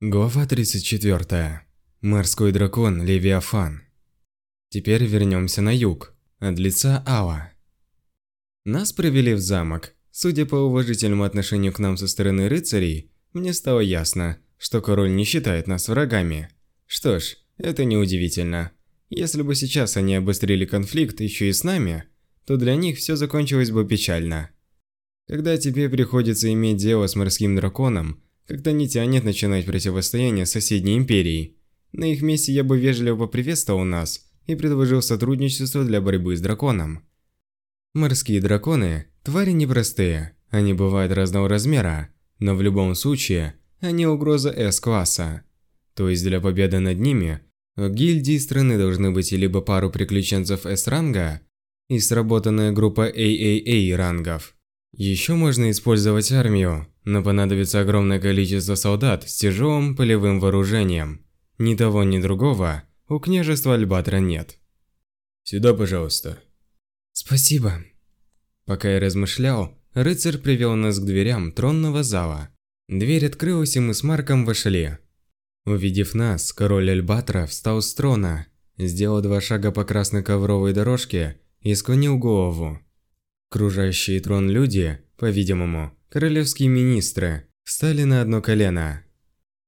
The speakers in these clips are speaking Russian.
Глава 34. Морской дракон Левиафан. Теперь вернемся на юг, от лица Ала. Нас провели в замок. Судя по уважительному отношению к нам со стороны рыцарей, мне стало ясно, что король не считает нас врагами. Что ж, это неудивительно. Если бы сейчас они обострили конфликт еще и с нами, то для них все закончилось бы печально. Когда тебе приходится иметь дело с морским драконом, когда не тянет начинать противостояние с соседней империей. На их месте я бы вежливо поприветствовал нас и предложил сотрудничество для борьбы с драконом. Морские драконы – твари непростые, они бывают разного размера, но в любом случае они угроза С-класса. То есть для победы над ними в гильдии страны должны быть либо пару приключенцев С-ранга и сработанная группа AAA рангов. Еще можно использовать армию, но понадобится огромное количество солдат с тяжелым полевым вооружением. Ни того, ни другого у княжества Альбатра нет. Сюда, пожалуйста. Спасибо. Пока я размышлял, рыцарь привел нас к дверям тронного зала. Дверь открылась, и мы с Марком вошли. Увидев нас, король Альбатра встал с трона, сделал два шага по красной ковровой дорожке и склонил голову. Окружающие трон люди, по-видимому, королевские министры, встали на одно колено.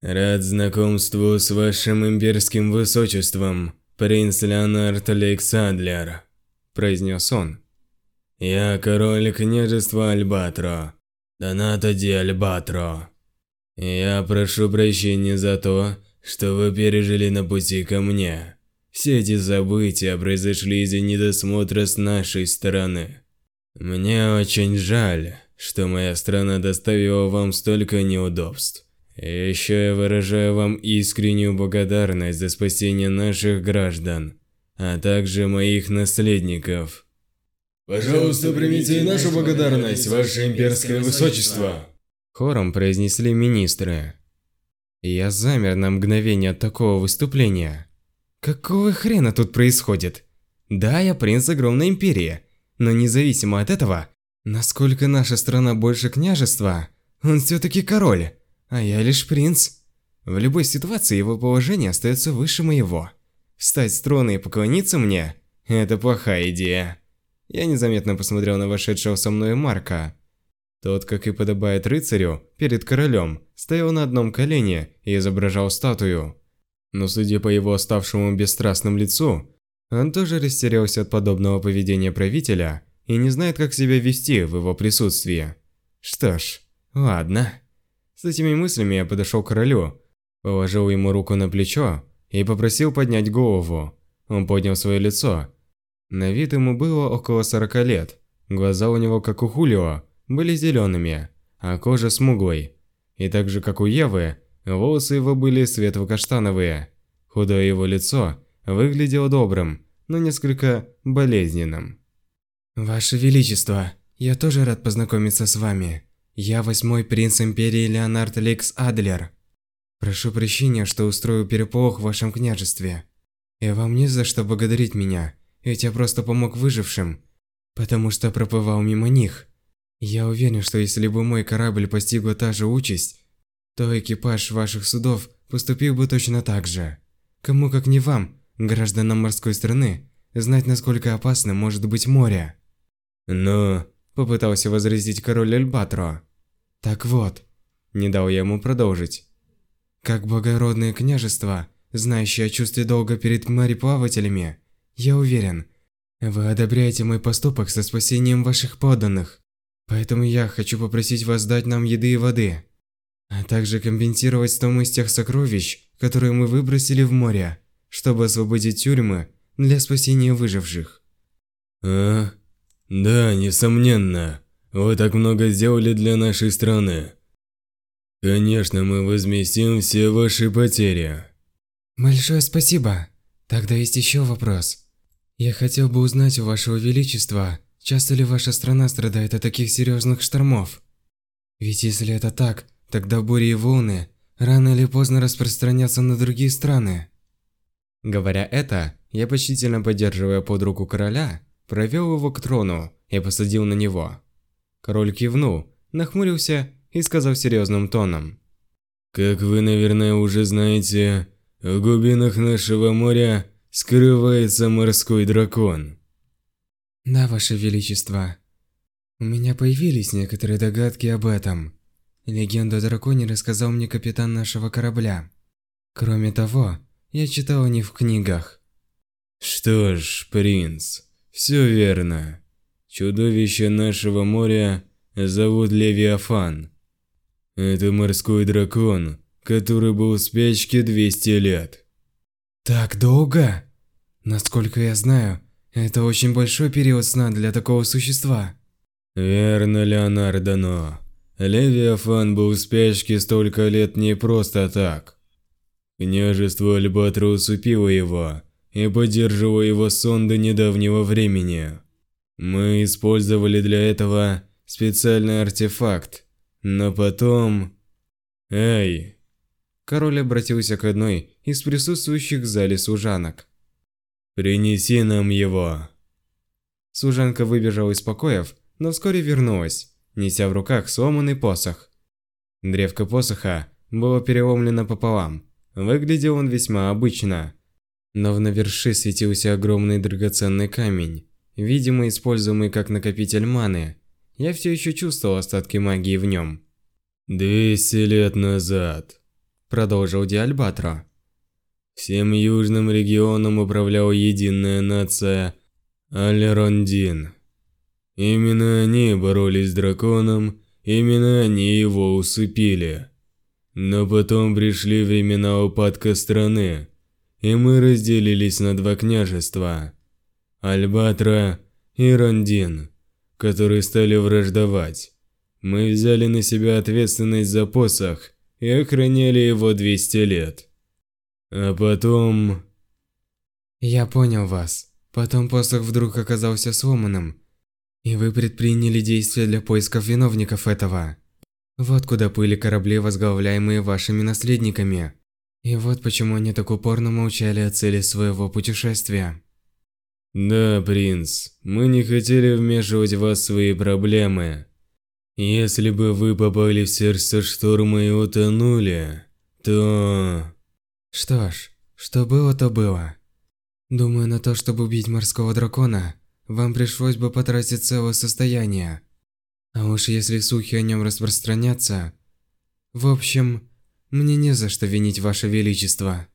«Рад знакомству с вашим имперским высочеством, принц Леонард Александлер», – произнес он. «Я король княжества Альбатро, Доната Ди Альбатро. Я прошу прощения за то, что вы пережили на пути ко мне. Все эти события произошли из-за недосмотра с нашей стороны. Мне очень жаль, что моя страна доставила вам столько неудобств. И еще я выражаю вам искреннюю благодарность за спасение наших граждан, а также моих наследников. Пожалуйста, примите и нашу благодарность, ваше имперское высочество. Хором произнесли министры. Я замер на мгновение от такого выступления. Какого хрена тут происходит? Да, я принц огромной империи, но независимо от этого, насколько наша страна больше княжества, он все-таки король, а я лишь принц. В любой ситуации его положение остается выше моего. Встать с трона и поклониться мне – это плохая идея. Я незаметно посмотрел на вошедшего со мной Марка. Тот, как и подобает рыцарю, перед королем, стоял на одном колене и изображал статую. Но судя по его оставшему бесстрастным лицу, он тоже растерялся от подобного поведения правителя и не знает, как себя вести в его присутствии. Что ж, ладно. С этими мыслями я подошел к королю, положил ему руку на плечо и попросил поднять голову. Он поднял свое лицо. На вид ему было около 40 лет. Глаза у него, как у Хулио, были зелеными, а кожа смуглой. И так же, как у Евы, волосы его были светло-каштановые. Худое его лицо выглядело добрым, но несколько болезненным. Ваше Величество, я тоже рад познакомиться с вами. Я восьмой принц Империи Леонард Лекс Адлер. Прошу прощения, что устрою переполох в вашем княжестве. И вам не за что благодарить меня, ведь я просто помог выжившим, потому что проплывал мимо них. Я уверен, что если бы мой корабль постигла та же участь, то экипаж ваших судов поступил бы точно так же. Кому как не вам, гражданам морской страны, знать, насколько опасно может быть море. Но... Попытался возразить король Эльбатро. Так вот, не дал я ему продолжить. Как благородное княжество, знающее о чувстве долга перед мореплавателями, я уверен, вы одобряете мой поступок со спасением ваших подданных. Поэтому я хочу попросить вас дать нам еды и воды, а также компенсировать стоимость тех сокровищ, которые мы выбросили в море чтобы освободить тюрьмы для спасения выживших. А? Да, несомненно. Вы так много сделали для нашей страны. Конечно, мы возместим все ваши потери. Большое спасибо. Тогда есть еще вопрос. Я хотел бы узнать у вашего величества, часто ли ваша страна страдает от таких серьезных штормов? Ведь если это так, тогда бури и волны рано или поздно распространятся на другие страны. Говоря это, я почтительно поддерживая под руку короля, провел его к трону и посадил на него. Король кивнул, нахмурился и сказал серьезным тоном. Как вы, наверное, уже знаете, в глубинах нашего моря скрывается морской дракон. Да, Ваше Величество. У меня появились некоторые догадки об этом. Легенду о драконе рассказал мне капитан нашего корабля. Кроме того, я читал о них в книгах. Что ж, принц, все верно. Чудовище нашего моря зовут Левиафан. Это морской дракон, который был в спячке 200 лет. Так долго? Насколько я знаю, это очень большой период сна для такого существа. Верно, Леонардо, но... Левиафан был в спячке столько лет не просто так. Княжество Альбатра усыпило его и поддерживало его сон до недавнего времени. Мы использовали для этого специальный артефакт, но потом... Эй! Король обратился к одной из присутствующих в зале служанок. Принеси нам его. Служанка выбежала из покоев, но вскоре вернулась, неся в руках сломанный посох. Древко посоха было переломлено пополам. Выглядел он весьма обычно. Но в наверши светился огромный драгоценный камень, видимо используемый как накопитель маны. Я все еще чувствовал остатки магии в нем. «Двести лет назад», – продолжил Диальбатро. Всем южным регионом управляла единая нация Алерондин. Именно они боролись с драконом, именно они его усыпили. Но потом пришли времена упадка страны, и мы разделились на два княжества – Альбатра и Рондин, которые стали враждовать. Мы взяли на себя ответственность за посох и охраняли его 200 лет. А потом... Я понял вас. Потом посох вдруг оказался сломанным, и вы предприняли действия для поисков виновников этого. Вот куда плыли корабли, возглавляемые вашими наследниками. И вот почему они так упорно молчали о цели своего путешествия. Да, принц, мы не хотели вмешивать вас в свои проблемы. Если бы вы попали в сердце шторма и утонули, то... Что ж, что было, то было. Думаю, на то, чтобы убить морского дракона, вам пришлось бы потратить целое состояние. А уж если слухи о нем распространятся... В общем, мне не за что винить Ваше Величество.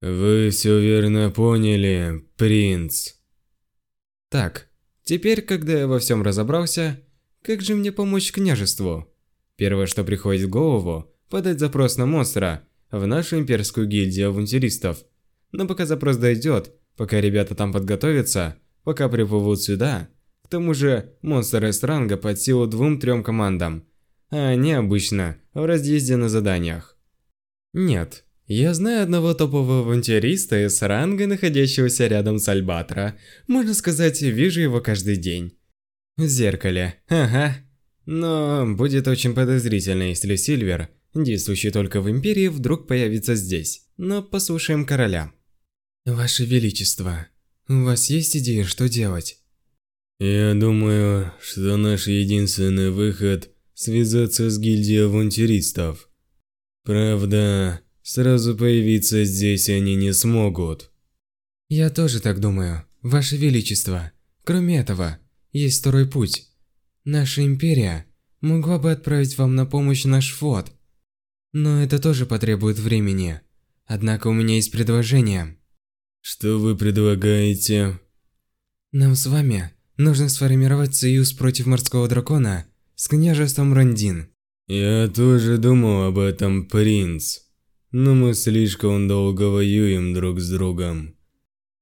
Вы все верно поняли, принц. Так, теперь, когда я во всем разобрался, как же мне помочь княжеству? Первое, что приходит в голову, подать запрос на монстра в нашу имперскую гильдию авантюристов. Но пока запрос дойдет, пока ребята там подготовятся, пока приплывут сюда, к тому же монстр S-ранга под силу двум-трем командам, а они обычно в разъезде на заданиях. Нет, я знаю одного топового авантюриста S-ранга, находящегося рядом с Альбатро. Можно сказать, вижу его каждый день. В зеркале, ага. Но будет очень подозрительно, если Сильвер, действующий только в Империи, вдруг появится здесь. Но послушаем короля. Ваше Величество, у вас есть идея, что делать? Я думаю, что наш единственный выход – связаться с гильдией авантюристов. Правда, сразу появиться здесь они не смогут. Я тоже так думаю, Ваше Величество. Кроме этого, есть второй путь. Наша Империя могла бы отправить вам на помощь наш флот. Но это тоже потребует времени. Однако у меня есть предложение. Что вы предлагаете? Нам с вами нужно сформировать союз против морского дракона с княжеством Рандин. Я тоже думал об этом, принц. Но мы слишком долго воюем друг с другом.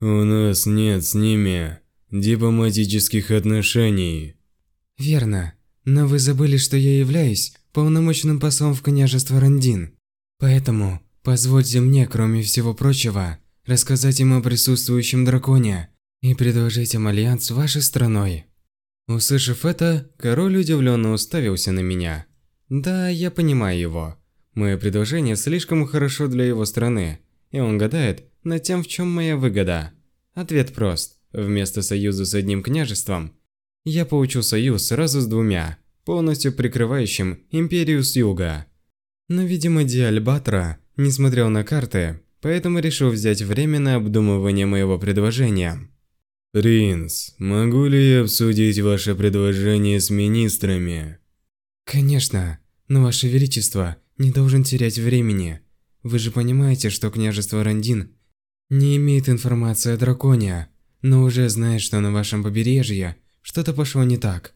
У нас нет с ними дипломатических отношений. Верно. Но вы забыли, что я являюсь полномочным послом в княжество Рандин. Поэтому позвольте мне, кроме всего прочего, рассказать им о присутствующем драконе и предложить им альянс с вашей страной. Услышав это, король удивленно уставился на меня. Да, я понимаю его. Мое предложение слишком хорошо для его страны, и он гадает над тем, в чем моя выгода. Ответ прост. Вместо союза с одним княжеством, я получу союз сразу с двумя, полностью прикрывающим империю с юга. Но, видимо, Ди Альбатра не смотрел на карты, поэтому решил взять время на обдумывание моего предложения. «Принц, могу ли я обсудить ваше предложение с министрами?» «Конечно, но Ваше Величество не должен терять времени. Вы же понимаете, что княжество Рандин не имеет информации о драконе, но уже знает, что на вашем побережье что-то пошло не так.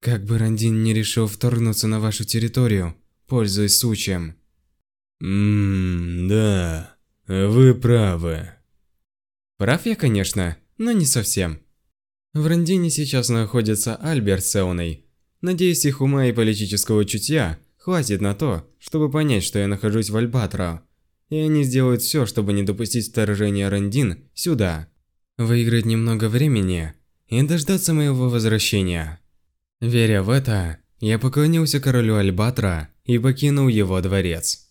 Как бы Рандин не решил вторгнуться на вашу территорию, пользуясь случаем. Ммм, да, вы правы. Прав я, конечно, но не совсем. В Рандине сейчас находится Альберт с Эоной. Надеюсь, их ума и политического чутья хватит на то, чтобы понять, что я нахожусь в Альбатро. И они сделают все, чтобы не допустить вторжения Рандин сюда. Выиграть немного времени и дождаться моего возвращения. Веря в это, я поклонился королю Альбатра и покинул его дворец.